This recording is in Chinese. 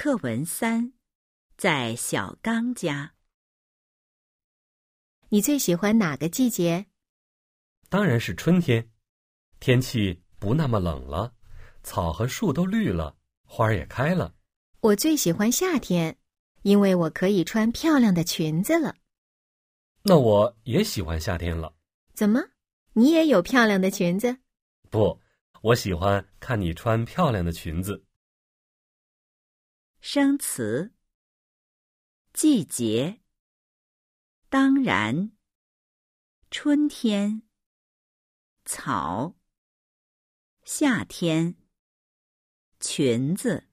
课文三，在小刚家。你最喜欢哪个季节？当然是春天，天气不那么冷了，草和树都绿了，花儿也开了。我最喜欢夏天，因为我可以穿漂亮的裙子了。那我也喜欢夏天了。怎么，你也有漂亮的裙子？不，我喜欢看你穿漂亮的裙子。生词：季节，当然，春天，草，夏天，裙子。